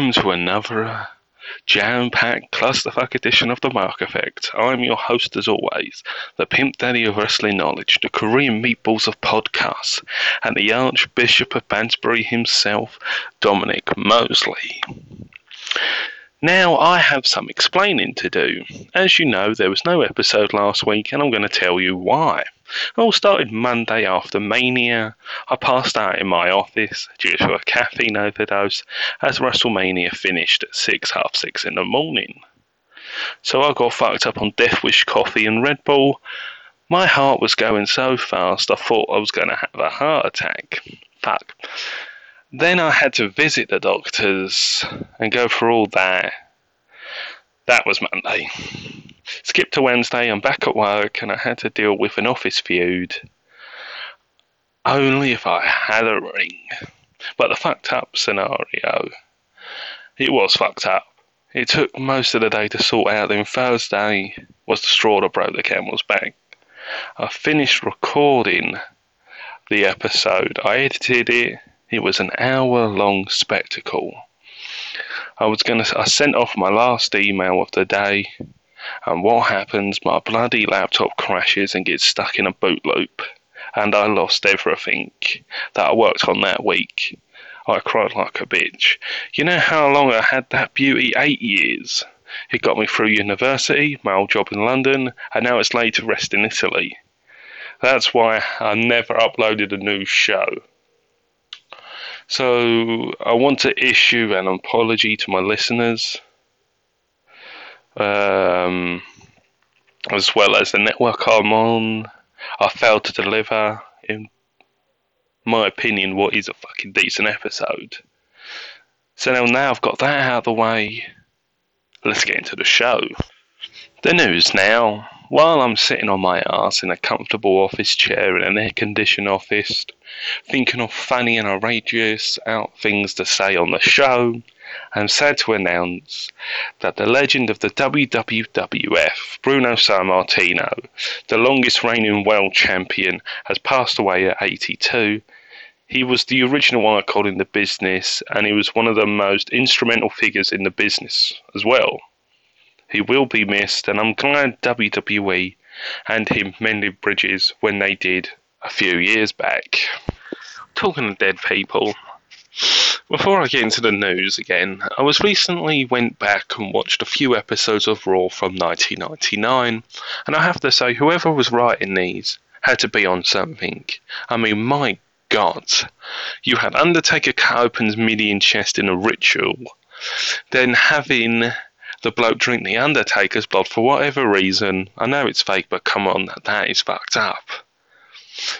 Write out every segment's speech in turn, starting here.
Welcome to another jam-packed clusterfuck edition of the Mark Effect. I'm your host as always, the pimp daddy of wrestling knowledge, the Korean meatballs of podcasts, and the Archbishop of Banterbury himself, Dominic Mosley. Now, I have some explaining to do. As you know, there was no episode last week, and I'm going to tell you why. It all started Monday after Mania. I passed out in my office due to a caffeine overdose as WrestleMania finished at 6, half 6 in the morning. So I got fucked up on Death Wish coffee and Red Bull. My heart was going so fast I thought I was going to have a heart attack. Fuck. Then I had to visit the doctors and go for all that. That was Monday. Skip to Wednesday, I'm back at work and I had to deal with an office feud. Only if I had a ring. But the fucked up scenario, it was fucked up. It took most of the day to sort out, then Thursday was the straw that broke the camel's back. I finished recording the episode, I edited it, it was an hour long spectacle. I was gonna. I sent off my last email of the day, and what happens? My bloody laptop crashes and gets stuck in a boot loop, and I lost everything that I worked on that week. I cried like a bitch. You know how long I had that beauty? Eight years. It got me through university, my old job in London, and now it's laid to rest in Italy. That's why I never uploaded a new show. So I want to issue an apology to my listeners, um, as well as the network I'm on. I failed to deliver, in my opinion, what is a fucking decent episode. So now, now I've got that out of the way, let's get into the show. The news now. While I'm sitting on my ass in a comfortable office chair in an air conditioned office, thinking of funny and outrageous out things to say on the show, I'm sad to announce that the legend of the WWF, Bruno Sammartino, the longest reigning world champion, has passed away at 82. He was the original icon in the business, and he was one of the most instrumental figures in the business as well. He will be missed, and I'm glad WWE and him mended bridges when they did a few years back. Talking of dead people, before I get into the news again, I was recently went back and watched a few episodes of Raw from 1999, and I have to say, whoever was writing these had to be on something. I mean, my God, you had Undertaker cut open his chest in a ritual, then having the bloke drink the Undertaker's blood for whatever reason. I know it's fake, but come on, that is fucked up.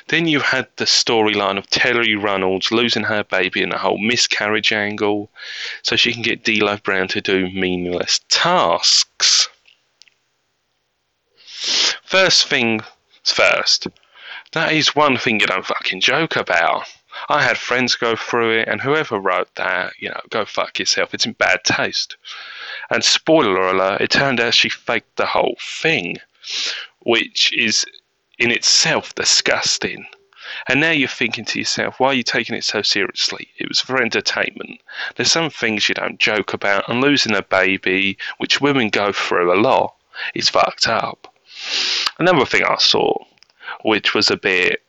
Then you had the storyline of Terri Runnels losing her baby and the whole miscarriage angle, so she can get D'Lo Brown to do meaningless tasks. First thing first, that is one thing you don't fucking joke about. I had friends go through it, and whoever wrote that, you know, go fuck yourself. It's in bad taste. And spoiler alert, it turned out she faked the whole thing, which is in itself disgusting. And now you're thinking to yourself, why are you taking it so seriously? It was for entertainment. There's some things you don't joke about, and losing a baby, which women go through a lot, is fucked up. Another thing I saw, which was a bit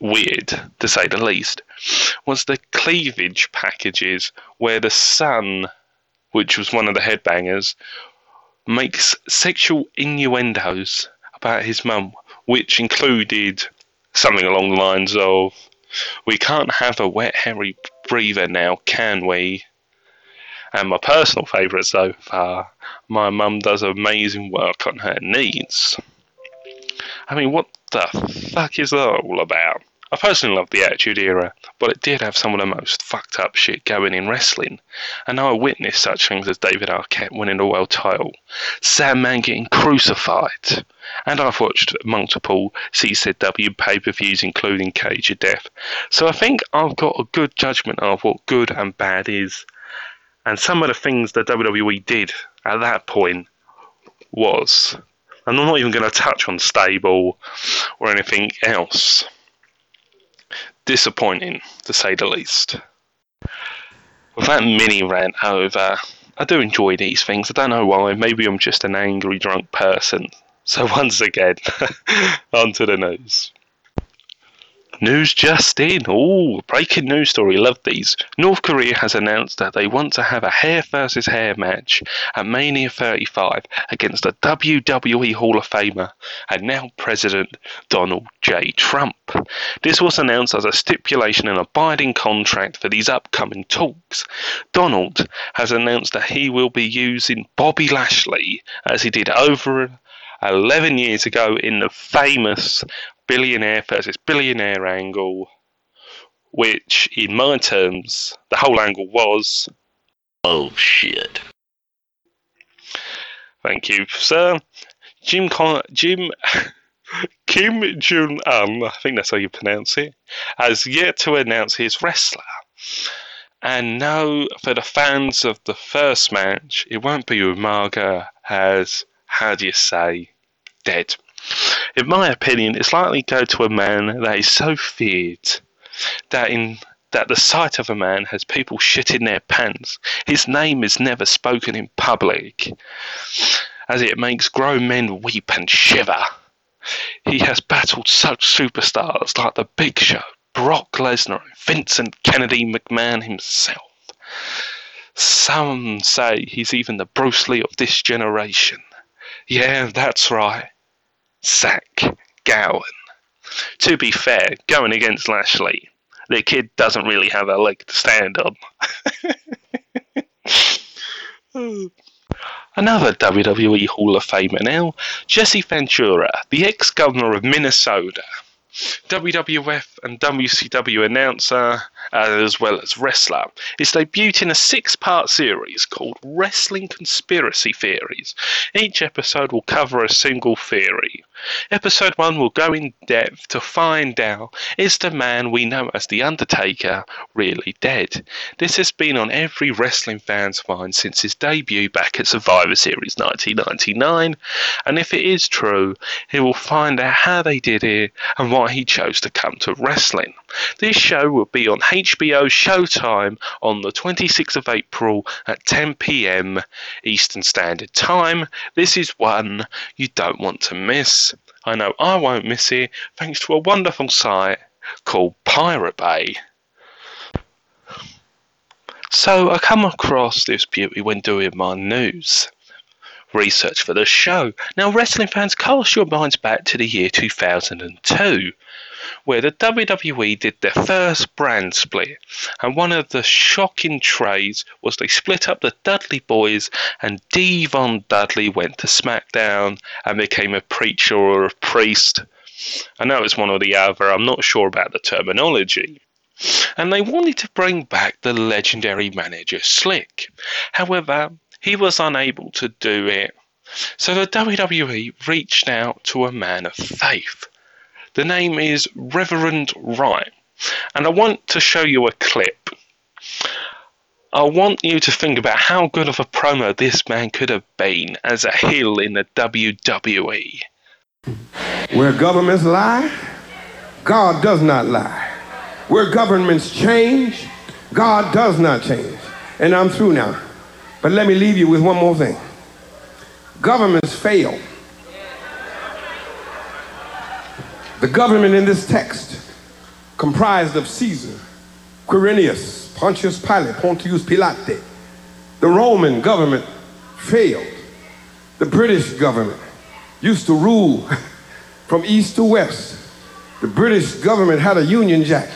weird to say the least, was the cleavage packages where the son which was one of the headbangers, makes sexual innuendos about his mum, which included something along the lines of, We can't have a wet, hairy breather now, can we? And my personal favourite so far, my mum does amazing work on her knees. I mean, what the fuck is that all about? I personally love the Attitude Era, but it did have some of the most fucked up shit going in wrestling. And I witnessed such things as David Arquette winning the world title, Sandman getting crucified, and I've watched multiple CZW pay per views, including Cage of Death. So I think I've got a good judgment of what good and bad is. And some of the things that WWE did at that point was. And I'm not even going to touch on stable or anything else disappointing to say the least. With that mini rant over, I do enjoy these things. I don't know why. Maybe I'm just an angry drunk person. So once again, onto the news. News just in. Oh, breaking news story. Love these. North Korea has announced that they want to have a hair versus hair match at Mania 35 against the WWE Hall of Famer and now President Donald J. Trump. This was announced as a stipulation in a binding contract for these upcoming talks. Donald has announced that he will be using Bobby Lashley as he did over 11 years ago in the famous billionaire versus billionaire angle, which, in my terms, the whole angle was. Oh shit. Thank you, sir. Jim Con- Jim Kim Jong Un, um, I think that's how you pronounce it, has yet to announce his wrestler. And no, for the fans of the first match, it won't be Umaga as, how do you say, dead. In my opinion, it's likely to go to a man that is so feared that in that the sight of a man has people shitting their pants. His name is never spoken in public, as it makes grown men weep and shiver. He has battled such superstars like The Big Show, Brock Lesnar, and Vincent Kennedy McMahon himself. Some say he's even the Bruce Lee of this generation. Yeah, that's right. Zach Gowen. To be fair, going against Lashley, the kid doesn't really have a leg to stand on. Another WWE Hall of Famer now, Jesse Ventura, the ex governor of Minnesota. WWF and WCW announcer, uh, as well as wrestler, is debuted in a six part series called Wrestling Conspiracy Theories. Each episode will cover a single theory. Episode 1 will go in depth to find out is the man we know as The Undertaker really dead? This has been on every wrestling fan's mind since his debut back at Survivor Series 1999, and if it is true, he will find out how they did it and why he chose to come to wrestling. This show will be on HBO Showtime on the 26th of April at 10 pm Eastern Standard Time. This is one you don't want to miss. I know I won't miss it thanks to a wonderful site called Pirate Bay. So I come across this beauty when doing my news research for the show. Now, wrestling fans, cast your minds back to the year 2002 where the WWE did their first brand split. And one of the shocking trades was they split up the Dudley Boys, and D-Von Dudley went to SmackDown and became a preacher or a priest. I know it's one or the other, I'm not sure about the terminology. And they wanted to bring back the legendary manager Slick. However, he was unable to do it. So the WWE reached out to a man of faith. The name is Reverend Wright. And I want to show you a clip. I want you to think about how good of a promo this man could have been as a heel in the WWE. Where governments lie, God does not lie. Where governments change, God does not change. And I'm through now. But let me leave you with one more thing. Governments fail The government in this text comprised of Caesar, Quirinius, Pontius Pilate, Pontius Pilate. The Roman government failed. The British government used to rule from east to west. The British government had a Union Jack.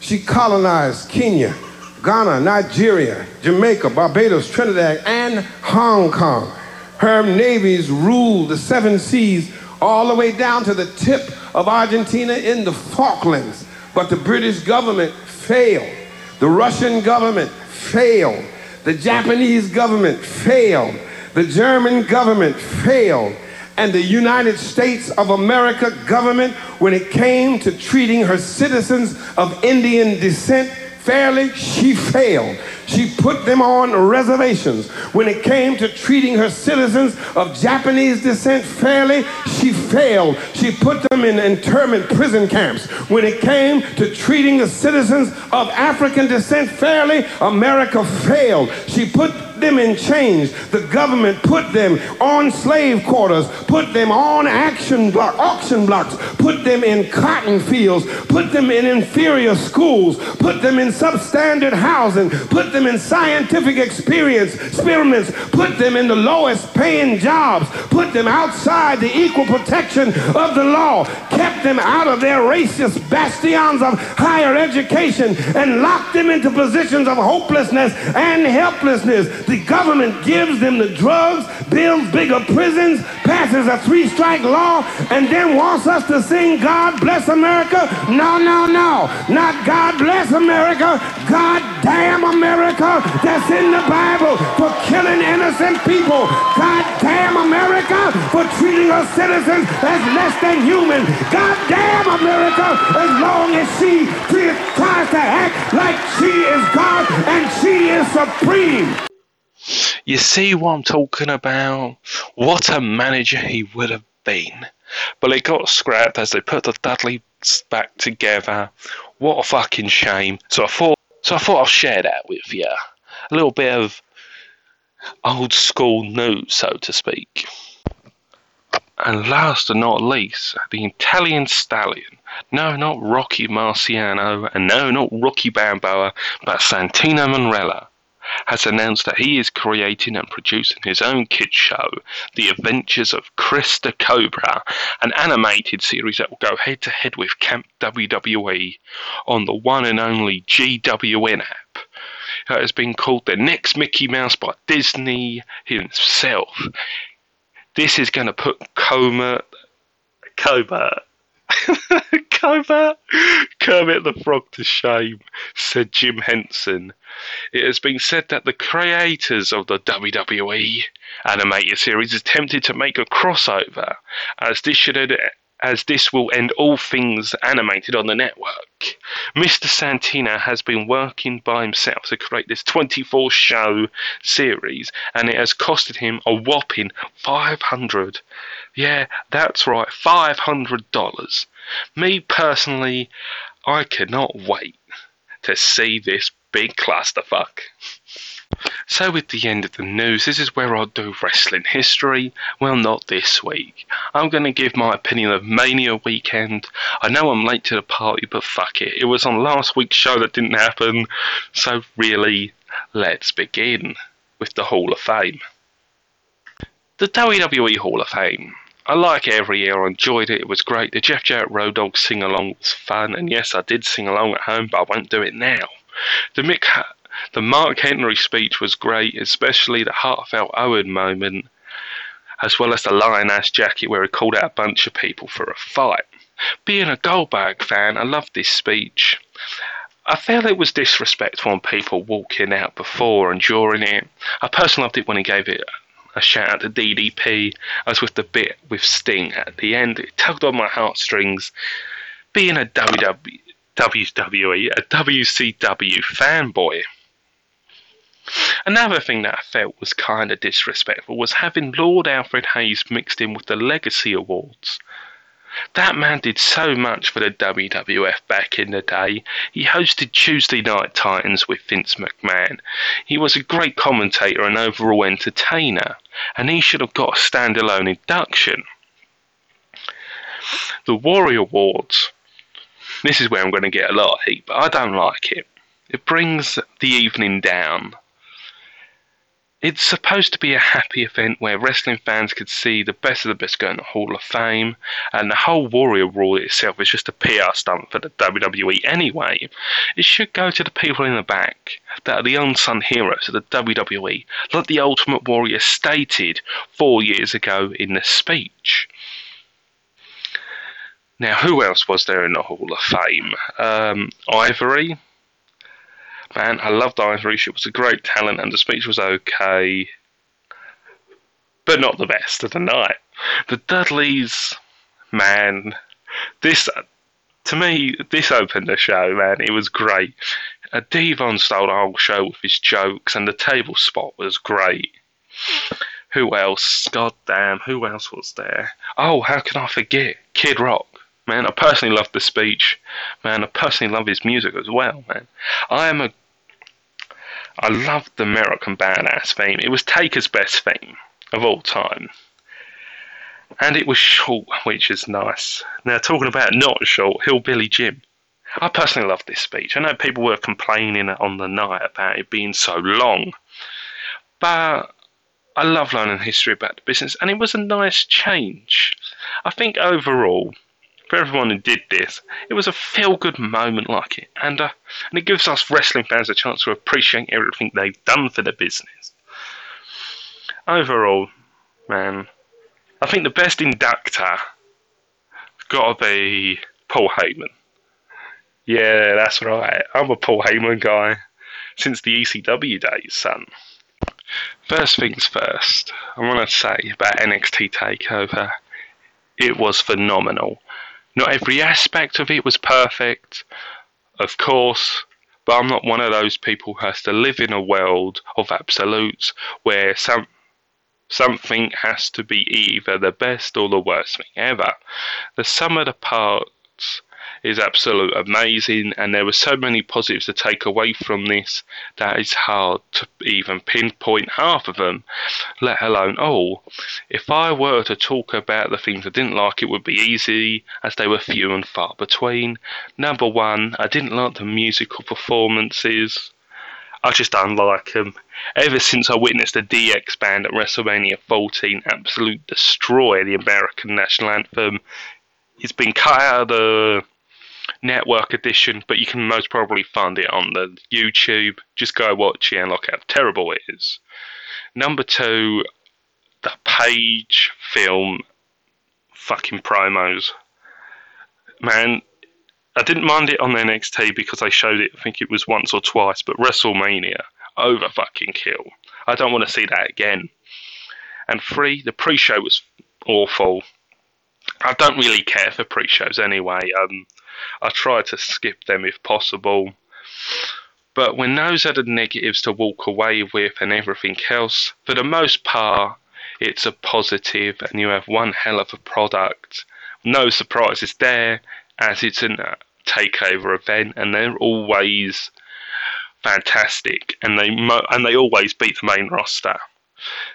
She colonized Kenya, Ghana, Nigeria, Jamaica, Barbados, Trinidad, and Hong Kong. Her navies ruled the seven seas all the way down to the tip of Argentina in the Falklands. But the British government failed. The Russian government failed. The Japanese government failed. The German government failed. And the United States of America government, when it came to treating her citizens of Indian descent fairly, she failed. She put them on reservations. When it came to treating her citizens of Japanese descent fairly, she failed. She put them in internment prison camps. When it came to treating the citizens of African descent fairly, America failed. She put them in chains. The government put them on slave quarters, put them on action block, auction blocks, put them in cotton fields, put them in inferior schools, put them in substandard housing, put them in scientific experience, experiments, put them in the lowest paying jobs, put them outside the equal protection of the law, kept them out of their racist bastions of higher education, and locked them into positions of hopelessness and helplessness. The government gives them the drugs, builds bigger prisons, passes a three strike law, and then wants us to sing God Bless America? No, no, no. Not God Bless America. God damn America that's in the Bible for killing innocent people. God damn America for treating her citizens as less than human. God damn America as long as she tries to act like she is God and she is supreme. You see what I'm talking about? What a manager he would have been. But it got scrapped as they put the Dudleys back together. What a fucking shame. So I thought so I thought I'll share that with you. A little bit of old school news, so to speak. And last and not least, the Italian stallion. No, not Rocky Marciano, and no, not Rocky Balboa, but Santino Marella has announced that he is creating and producing his own kids show, The Adventures of Chris the Cobra, an animated series that will go head to head with Camp WWE on the one and only GWN app. It has been called the next Mickey Mouse by Disney himself. This is going to put Coma, Cobra, Cobra, Kermit the Frog to shame, said Jim Henson. It has been said that the creators of the WWE animated series attempted to make a crossover, as this should as this will end all things animated on the network. Mr. Santino has been working by himself to create this 24 show series, and it has costed him a whopping 500. Yeah, that's right, $500. Me personally, I cannot wait to see this big clusterfuck. So, with the end of the news, this is where I'll do wrestling history. Well, not this week. I'm going to give my opinion of Mania weekend. I know I'm late to the party, but fuck it. It was on last week's show that didn't happen. So, really, let's begin with the Hall of Fame. The WWE Hall of Fame. I like it every year. I enjoyed it. It was great. The Jeff Jarrett Road Dog sing along was fun. And yes, I did sing along at home, but I won't do it now. The Mick the Mark Henry speech was great, especially the heartfelt Owen moment, as well as the lion ass jacket where he called out a bunch of people for a fight. Being a Goldberg fan, I loved this speech. I felt it was disrespectful on people walking out before and during it. I personally loved it when he gave it a shout out to DDP, as with the bit with Sting at the end. It tugged on my heartstrings. Being a WWE, a WCW fanboy. Another thing that I felt was kind of disrespectful was having Lord Alfred Hayes mixed in with the Legacy Awards. That man did so much for the WWF back in the day. He hosted Tuesday Night Titans with Vince McMahon. He was a great commentator and overall entertainer, and he should have got a standalone induction. The Warrior Awards. This is where I'm going to get a lot of heat, but I don't like it. It brings the evening down. It's supposed to be a happy event where wrestling fans could see the best of the best go in the Hall of Fame, and the whole Warrior Rule itself is just a PR stunt for the WWE anyway. It should go to the people in the back that are the unsung heroes of the WWE, like the Ultimate Warrior stated four years ago in the speech. Now, who else was there in the Hall of Fame? Um, Ivory, man, I loved Ivory. She was a great talent, and the speech was okay, but not the best of the night. The Dudleys, man, this to me, this opened the show, man. It was great. A Devon stole the whole show with his jokes, and the table spot was great. Who else? God damn, who else was there? Oh, how can I forget? Kid Rock. Man, I personally love the speech. Man, I personally love his music as well, man. I am a I love the American Badass theme. It was Taker's best theme of all time. And it was short, which is nice. Now, talking about not short, Hillbilly Jim. I personally love this speech. I know people were complaining on the night about it being so long, but I love learning history about the business, and it was a nice change. I think overall, for everyone who did this, it was a feel-good moment like it, and uh, and it gives us wrestling fans a chance to appreciate everything they've done for the business. Overall, man, I think the best inductor got to be Paul Heyman. Yeah, that's right. I'm a Paul Heyman guy since the ECW days, son. First things first, I want to say about NXT TakeOver, it was phenomenal. Not every aspect of it was perfect, of course, but I'm not one of those people who has to live in a world of absolutes where some something has to be either the best or the worst thing ever. The sum of the parts is absolute amazing, and there were so many positives to take away from this that it's hard to even pinpoint half of them, let alone all. If I were to talk about the things I didn't like, it would be easy, as they were few and far between. Number one, I didn't like the musical performances. I just don't like them. Ever since I witnessed the DX band at WrestleMania 14 absolute destroy the American national anthem, it's been cut out of the network edition, but you can most probably find it on the YouTube. Just go watch it and look how terrible it is. Number two, the page film fucking promos. Man, I didn't mind it on NXT because they showed it, I think it was once or twice, but WrestleMania, over fucking kill. I don't want to see that again. And three, the pre show was awful. I don't really care for pre shows anyway. Um, I try to skip them if possible. But when those are the negatives to walk away with and everything else, for the most part, it's a positive and you have one hell of a product. No surprises there, as it's a takeover event and they're always fantastic and they mo- and they always beat the main roster.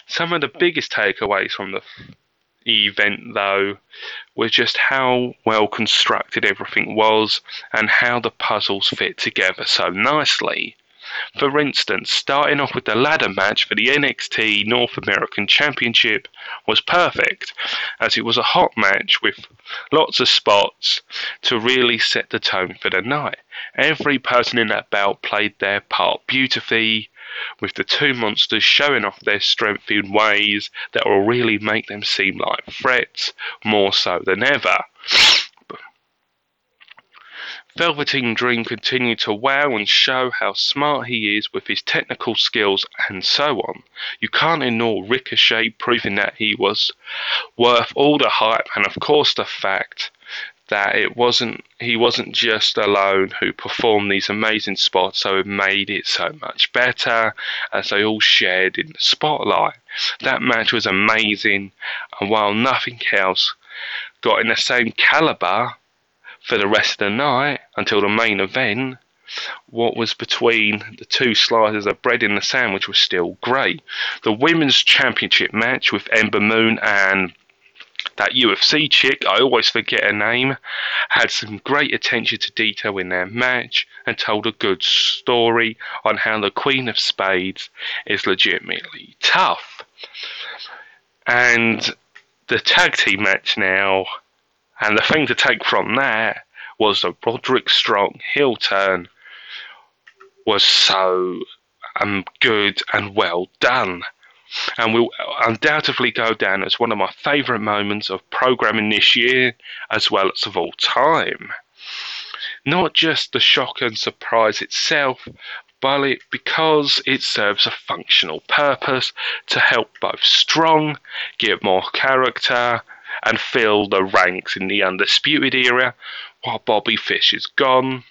Some of the biggest takeaways from the event, though, was just how well constructed everything was and how the puzzles fit together so nicely. For instance, starting off with the ladder match for the NXT North American Championship was perfect, as it was a hot match with lots of spots to really set the tone for the night. Every person in that bout played their part beautifully, with the two monsters showing off their strength in ways that will really make them seem like threats more so than ever. Velveteen Dream continued to wow and show how smart he is with his technical skills and so on. You can't ignore Ricochet proving that he was worth all the hype and of course the fact that it wasn't he wasn't just alone who performed these amazing spots, so it made it so much better as they all shared in the spotlight. That match was amazing, and while nothing else got in the same caliber for the rest of the night until the main event, what was between the two slices of bread in the sandwich was still great. The women's championship match with Ember Moon and that UFC chick, I always forget her name, had some great attention to detail in their match and told a good story on how the Queen of Spades is legitimately tough. And the tag team match now, and the thing to take from that was the Roderick Strong heel turn was so um, good and well done and will undoubtedly go down as one of my favourite moments of programming this year as well as of all time. Not just the shock and surprise itself, but it, because it serves a functional purpose to help both Strong give more character and fill the ranks in the Undisputed era while Bobby Fish is gone.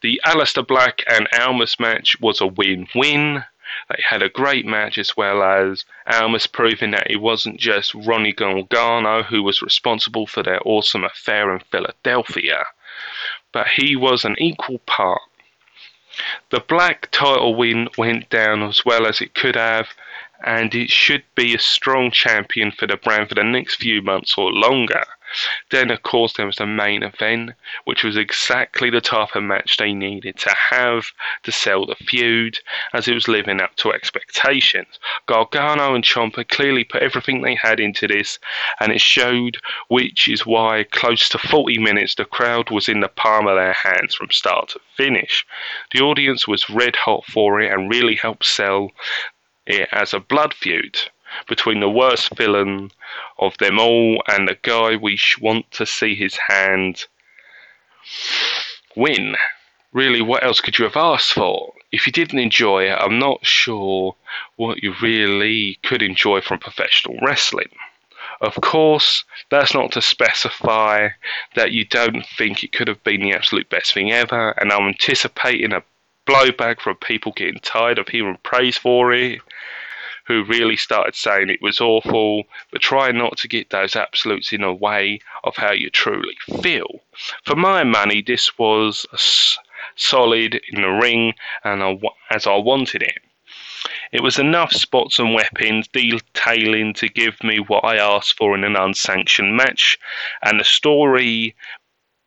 The Aleister Black and Almas match was a win-win. They had a great match as well as Almas proving that it wasn't just Johnny Gargano who was responsible for their awesome affair in Philadelphia, but he was an equal part. The Black title win went down as well as it could have, and it should be a strong champion for the brand for the next few months or longer. Then, of course, there was the main event, which was exactly the type of match they needed to have to sell the feud, as it was living up to expectations. Gargano and Ciampa clearly put everything they had into this, and it showed, which is why close to 40 minutes the crowd was in the palm of their hands from start to finish. The audience was red hot for it and really helped sell it as a blood feud between the worst villain of them all and the guy we want to see his hand win. Really, what else could you have asked for? If you didn't enjoy it, I'm not sure what you really could enjoy from professional wrestling. Of course, that's not to specify that you don't think it could have been the absolute best thing ever, and I'm anticipating a blowback from people getting tired of hearing praise for it who really started saying it was awful, but try not to get those absolutes in the way of how you truly feel. For my money, this was solid in the ring and as I wanted it. It was enough spots and weapons detailing to give me what I asked for in an unsanctioned match, and the story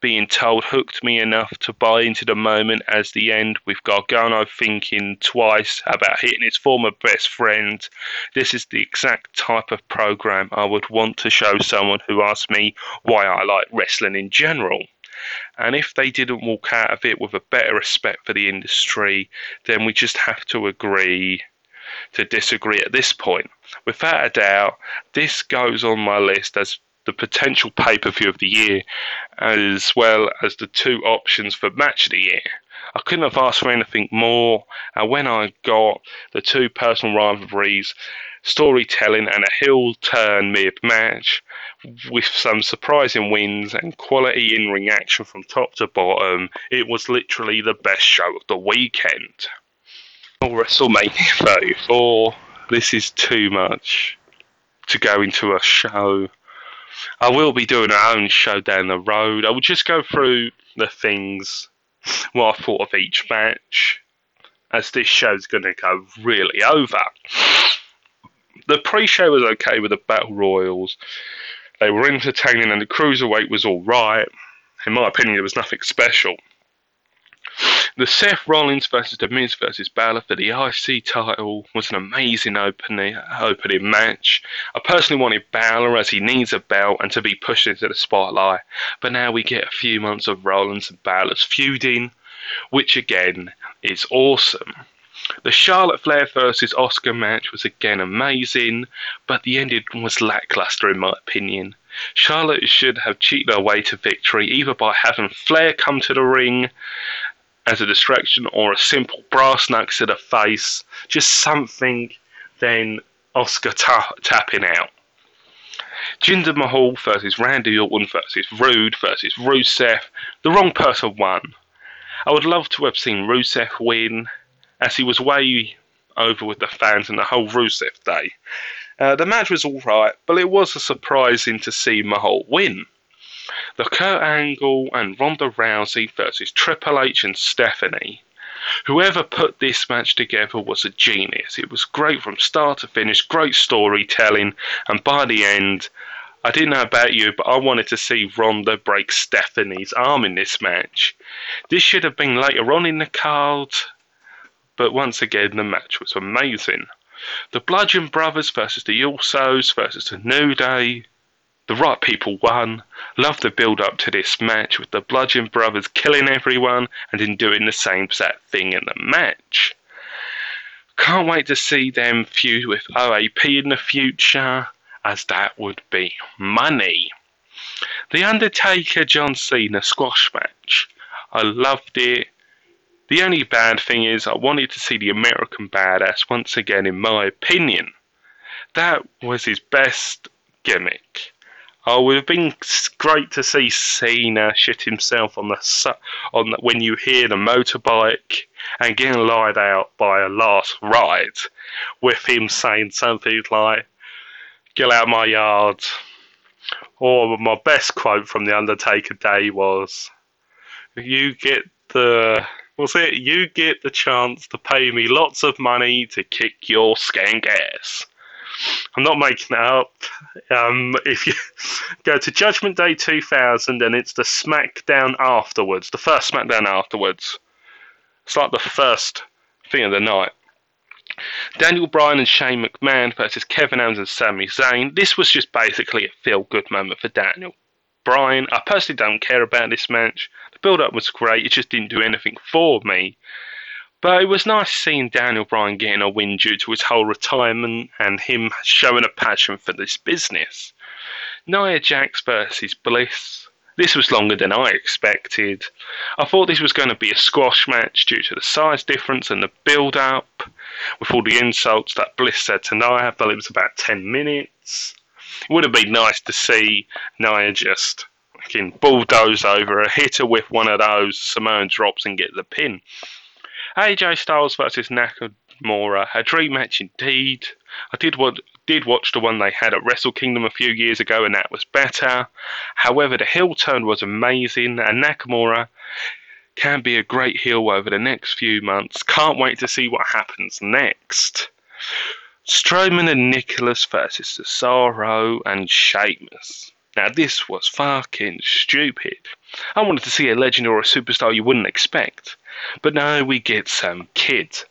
being told hooked me enough to buy into the moment as the end, with Gargano thinking twice about hitting his former best friend. This is the exact type of program I would want to show someone who asks me why I like wrestling in general. And if they didn't walk out of it with a better respect for the industry, then we just have to agree to disagree at this point. Without a doubt, this goes on my list as the potential pay per view of the year, as well as the two options for match of the year. I couldn't have asked for anything more, and when I got the two personal rivalries, storytelling, and a heel turn mid match, with some surprising wins and quality in ring action from top to bottom, it was literally the best show of the weekend. Oh, WrestleMania 34. This is too much to go into a show I will be doing our own show down the road. I will just go through the things, what I thought of each match, as this show's going to go really over. The pre show was okay with the Battle Royals. They were entertaining and the Cruiserweight was alright. In my opinion, there was nothing special. The Seth Rollins versus The Miz versus Balor for the IC title was an amazing opening opening match. I personally wanted Balor as he needs a belt and to be pushed into the spotlight, but now we get a few months of Rollins and Balor's feuding, which again is awesome. The Charlotte Flair versus Asuka match was again amazing, but the ending was lackluster in my opinion. Charlotte should have cheated her way to victory either by having Flair come to the ring as a distraction or a simple brass knucks to the face, just something, then Asuka ta- tapping out. Jinder Mahal versus Randy Orton versus Roode versus Rusev. The wrong person won. I would love to have seen Rusev win, as he was way over with the fans and the whole Rusev day. Uh, the match was alright, but it was a surprising to see Mahal win. The Kurt Angle and Ronda Rousey versus Triple H and Stephanie. Whoever put this match together was a genius. It was great from start to finish, great storytelling, and by the end, I didn't know about you, but I wanted to see Ronda break Stephanie's arm in this match. This should have been later on in the card, but once again, the match was amazing. The Bludgeon Brothers versus the Usos versus the New Day. The right people won. Love the build up to this match with the Bludgeon Brothers killing everyone and then doing the same exact thing in the match. Can't wait to see them feud with OAP in the future, as that would be money. The Undertaker John Cena squash match. I loved it. The only bad thing is, I wanted to see the American Badass once again, in my opinion. That was his best gimmick. Oh, it would have been great to see Cena shit himself on the su- on the, when you hear the motorbike and getting lied out by a last ride, with him saying something like, "Get out of my yard." Or my best quote from the Undertaker day was, "You get the." Was it you get the chance to pay me lots of money to kick your skank ass? I'm not making that up. Um, if you go to Judgment Day 2000 and it's the SmackDown afterwards, the first SmackDown afterwards, it's like the first thing of the night. Daniel Bryan and Shane McMahon versus Kevin Owens and Sami Zayn. This was just basically a feel good moment for Daniel. Bryan, I personally don't care about this match. The build up was great, it just didn't do anything for me. But it was nice seeing Daniel Bryan getting a win due to his whole retirement and him showing a passion for this business. Nia Jax versus Bliss. This was longer than I expected. I thought this was going to be a squash match due to the size difference and the build up, with all the insults that Bliss said to Nia. Felt it was about 10 minutes. It would have been nice to see Nia just fucking bulldoze over her, hit her with one of those Samoan drops and get the pin. AJ Styles versus Nakamura, a dream match indeed. I did what did watch the one they had at Wrestle Kingdom a few years ago, and that was better. However, the heel turn was amazing, and Nakamura can be a great heel over the next few months. Can't wait to see what happens next. Strowman and Nicholas versus Cesaro and Sheamus. Now, this was fucking stupid. I wanted to see a legend or a superstar you wouldn't expect. But no, we get some kid.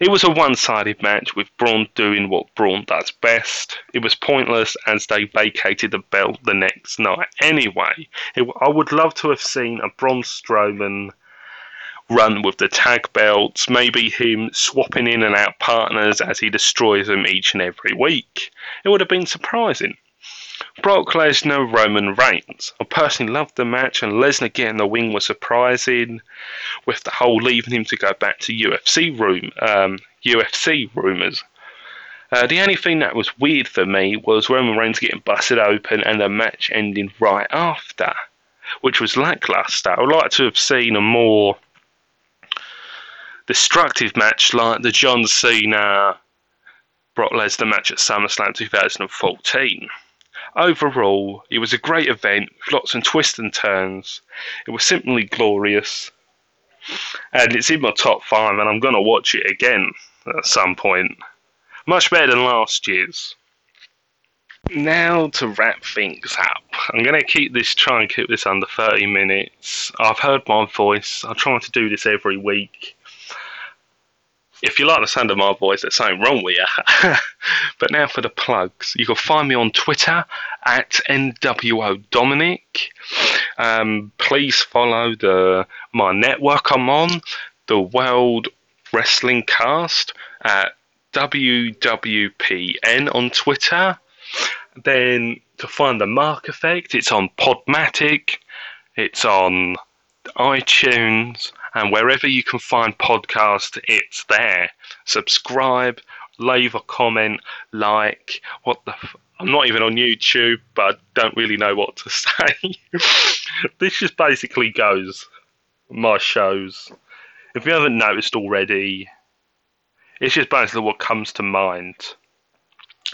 It was a one sided match with Braun doing what Braun does best. It was pointless as they vacated the belt the next night. Anyway, it, I would love to have seen a Braun Strowman run with the tag belts, maybe him swapping in and out partners as he destroys them each and every week. It would have been surprising. Brock Lesnar, Roman Reigns. I personally loved the match, and Lesnar getting the win was surprising. With the whole leaving him to go back to UFC room, um, UFC rumors. Uh, the only thing that was weird for me was Roman Reigns getting busted open and the match ending right after, which was lackluster. I would like to have seen a more destructive match like the John Cena Brock Lesnar match at SummerSlam 2014. Overall, it was a great event with lots of twists and turns. It was simply glorious. And it's in my top five, and I'm going to watch it again at some point. Much better than last year's. Now to wrap things up. I'm going to keep this, try and keep this under 30 minutes. I've heard my voice. I try to do this every week if you like the sound of my voice, there's something wrong with you. but now for the plugs. You can find me on Twitter at NWO Dominic. Um, please follow the my network I'm on, the World Wrestling Cast at WWPN on Twitter. Then to find the Mark Effect, it's on Podomatic, it's on iTunes, and wherever you can find podcast, it's there. Subscribe, leave a comment, like. What the? F- I'm not even on YouTube, but I don't really know what to say. this just basically goes my shows. If you haven't noticed already, it's just basically what comes to mind.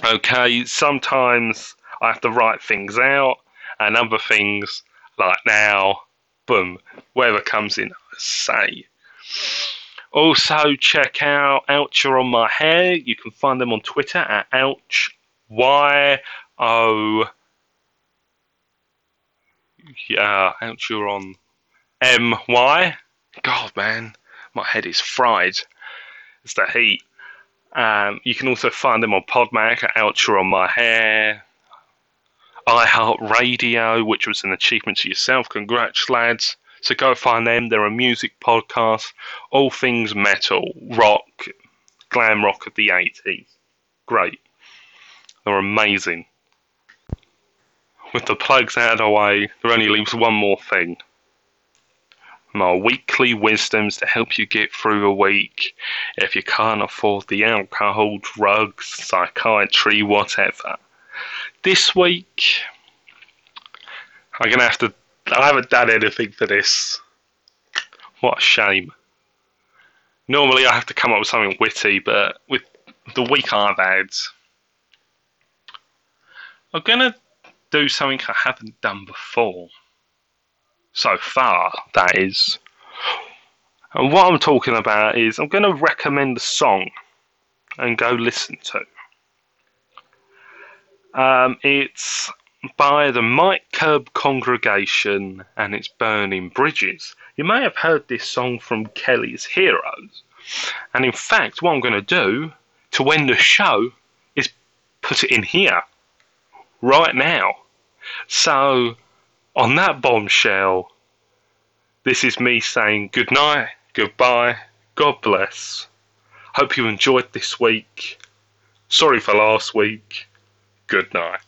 Okay, sometimes I have to write things out, and other things, like now, boom, whatever comes in, I say. Also, check out Oucher on My Hair. You can find them on Twitter at Ouch Y O. Yeah, Oucher on M Y. God, man, my head is fried. It's the heat. Um, you can also find them on Podmac at Oucher on My Hair. iHeartRadio, which was an achievement to yourself. Congrats, lads. So go find them. They're a music podcast, all things metal, rock, glam rock of the 80s. Great. They're amazing. With the plugs out of the way, there only leaves one more thing. My weekly wisdoms to help you get through the week if you can't afford the alcohol, drugs, psychiatry, whatever. This week, I'm gonna have to. I haven't done anything for this. What a shame. Normally I have to come up with something witty, but with the week I've had, I'm gonna do something I haven't done before. So far, that is. And what I'm talking about is I'm gonna recommend a song and go listen to. Um, it's by the Mike Curb Congregation and it's Burning Bridges. You may have heard this song from Kelly's Heroes. And in fact, what I'm going to do to end the show is put it in here right now. So, on that bombshell, this is me saying good night, goodbye, God bless. Hope you enjoyed this week. Sorry for last week. Good night.